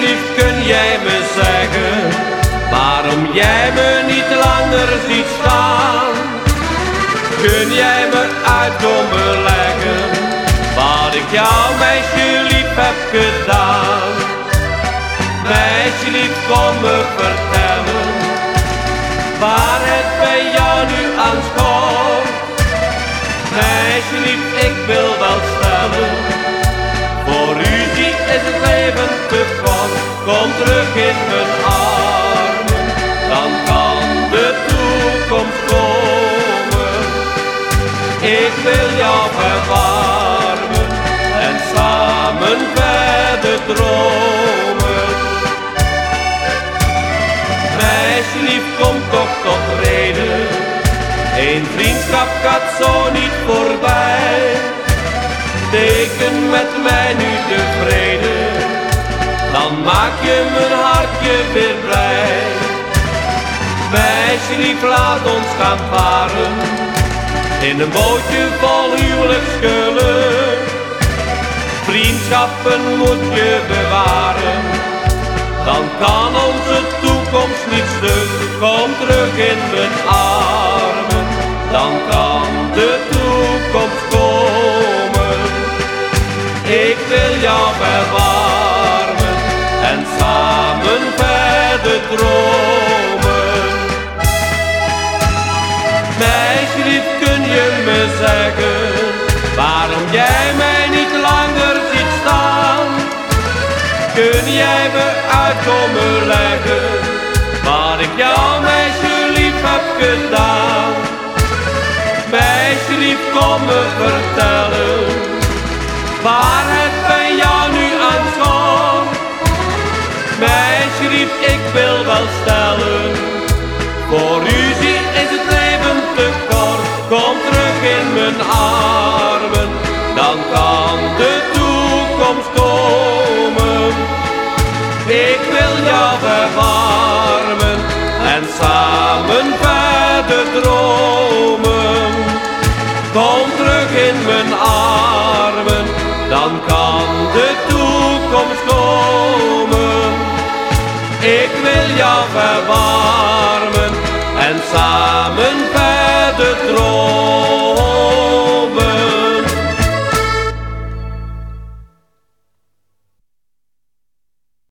kun jij me zeggen waarom jij me niet langer ziet staan? Kun jij me uitkomen leggen wat ik jou meisje lief heb gedaan? Meisje lief kom me vertellen waar het bij jou nu aan Kom terug in mijn armen, dan kan de toekomst komen. Ik wil jou verwarmen en samen verder dromen. Meisje lief, kom toch tot reden. Een vriendschap gaat zo niet voorbij. Teken met mij nu de vrede, dan maak je mijn hartje weer blij. Meisje lief, laat ons gaan varen, in een bootje vol huwelijksgeluk. Vriendschappen moet je bewaren, dan kan onze toekomst niet stuk. Kom terug in mijn armen, dan kan de toekomst komen. Ik wil jou verwarmen dromen. Meisje lief, kun je me zeggen waarom jij mij niet langer ziet staan? Kun jij me uitkomen leggen wat ik jou meisje lief heb gedaan? Meisje lief, kom me vertellen waar ik wil wel stellen, voor u is het leven te kort. Kom terug in mijn armen, dan kan de toekomst komen. Ik wil jou verwarmen en samen verder dromen. Kom terug in mijn armen, dan kan de toekomst komen. samen verder droom.